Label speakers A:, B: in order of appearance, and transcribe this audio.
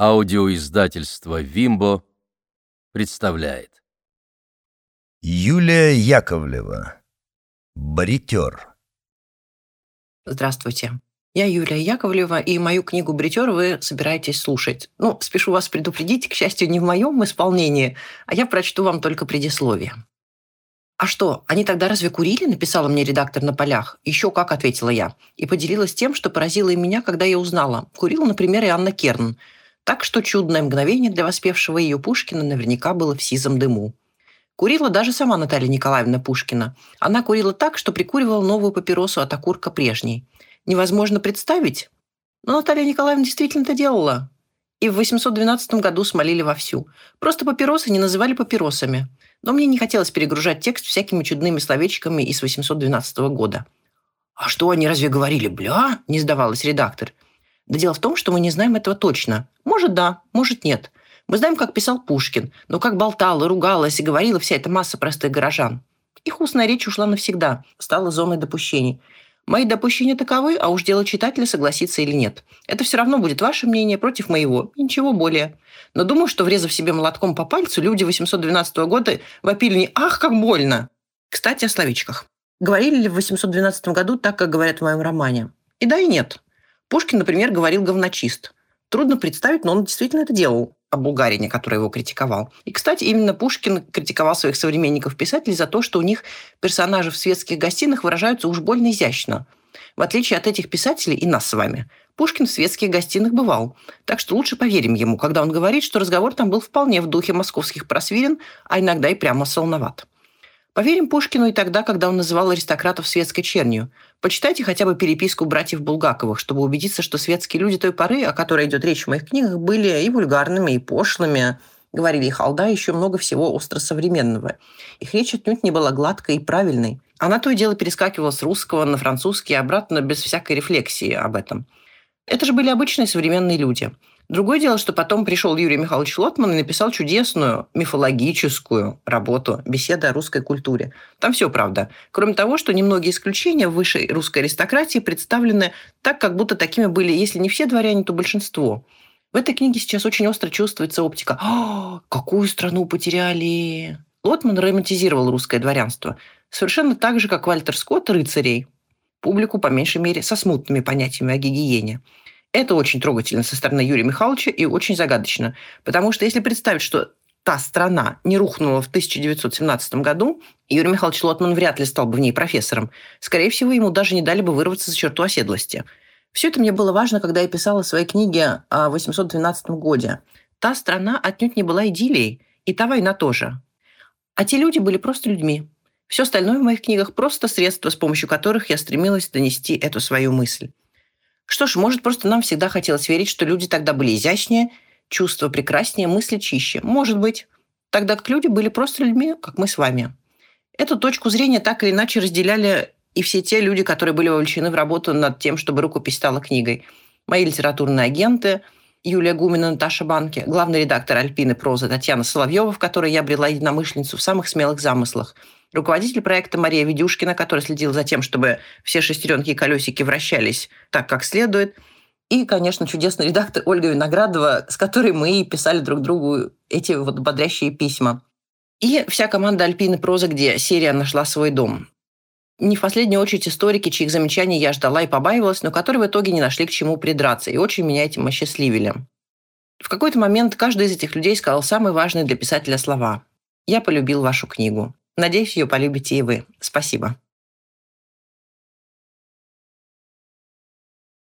A: Аудиоиздательство «Вимбо» представляет.
B: Юлия Яковлева. Бритер.
C: Здравствуйте. Я Юлия Яковлева, и мою книгу «Бритер» вы собираетесь слушать. Ну, спешу вас предупредить, к счастью, не в моем исполнении, а я прочту вам только предисловие. «А что, они тогда разве курили?» – написала мне редактор на полях. «Еще как», – ответила я. И поделилась тем, что поразило и меня, когда я узнала. Курила, например, и Анна Керн – так что чудное мгновение для воспевшего ее Пушкина наверняка было в сизом дыму. Курила даже сама Наталья Николаевна Пушкина. Она курила так, что прикуривала новую папиросу от окурка прежней. Невозможно представить, но Наталья Николаевна действительно это делала. И в 812 году смолили вовсю. Просто папиросы не называли папиросами. Но мне не хотелось перегружать текст всякими чудными словечками из 812 года. «А что они разве говорили, бля?» – не сдавалась редактор. Да дело в том, что мы не знаем этого точно. Может, да, может, нет. Мы знаем, как писал Пушкин, но как болтала, ругалась и говорила вся эта масса простых горожан. Их устная речь ушла навсегда, стала зоной допущений. Мои допущения таковы, а уж дело читателя согласиться или нет. Это все равно будет ваше мнение против моего, ничего более. Но думаю, что, врезав себе молотком по пальцу, люди 812 года вопили не «Ах, как больно!». Кстати, о словечках. Говорили ли в 812 году так, как говорят в моем романе? И да, и нет. Пушкин, например, говорил «говночист». Трудно представить, но он действительно это делал о Булгарине, который его критиковал. И, кстати, именно Пушкин критиковал своих современников-писателей за то, что у них персонажи в светских гостиных выражаются уж больно изящно. В отличие от этих писателей и нас с вами, Пушкин в светских гостиных бывал. Так что лучше поверим ему, когда он говорит, что разговор там был вполне в духе московских просвирен, а иногда и прямо солноват. Поверим Пушкину и тогда, когда он называл аристократов светской чернью. Почитайте хотя бы переписку братьев Булгаковых, чтобы убедиться, что светские люди той поры, о которой идет речь в моих книгах, были и вульгарными, и пошлыми, говорили их алда, еще много всего остросовременного. Их речь отнюдь не была гладкой и правильной. Она то и дело перескакивала с русского на французский и обратно без всякой рефлексии об этом. Это же были обычные современные люди. Другое дело, что потом пришел Юрий Михайлович Лотман и написал чудесную мифологическую работу «Беседа о русской культуре». Там все правда. Кроме того, что немногие исключения в высшей русской аристократии представлены так, как будто такими были, если не все дворяне, то большинство. В этой книге сейчас очень остро чувствуется оптика. «А, какую страну потеряли!» Лотман романтизировал русское дворянство. Совершенно так же, как Вальтер Скотт – рыцарей. Публику, по меньшей мере, со смутными понятиями о гигиене. Это очень трогательно со стороны Юрия Михайловича и очень загадочно. Потому что если представить, что та страна не рухнула в 1917 году, Юрий Михайлович Лотман вряд ли стал бы в ней профессором. Скорее всего, ему даже не дали бы вырваться за черту оседлости. Все это мне было важно, когда я писала свои книги о 812 годе. Та страна отнюдь не была идиллией, и та война тоже. А те люди были просто людьми. Все остальное в моих книгах просто средства, с помощью которых я стремилась донести эту свою мысль. Что ж, может, просто нам всегда хотелось верить, что люди тогда были изящнее, чувства прекраснее, мысли чище. Может быть. Тогда как люди были просто людьми, как мы с вами. Эту точку зрения так или иначе разделяли и все те люди, которые были вовлечены в работу над тем, чтобы рукопись стала книгой. Мои литературные агенты, Юлия Гумина, Наташа Банки, главный редактор «Альпины прозы» Татьяна Соловьева, в которой я брела единомышленницу в самых смелых замыслах – руководитель проекта Мария Ведюшкина, которая следила за тем, чтобы все шестеренки и колесики вращались так, как следует. И, конечно, чудесный редактор Ольга Виноградова, с которой мы писали друг другу эти вот бодрящие письма. И вся команда «Альпины проза», где серия нашла свой дом. Не в последнюю очередь историки, чьих замечаний я ждала и побаивалась, но которые в итоге не нашли к чему придраться, и очень меня этим осчастливили. В какой-то момент каждый из этих людей сказал самые важные для писателя слова. «Я полюбил вашу книгу». Надеюсь, ее полюбите и вы. Спасибо.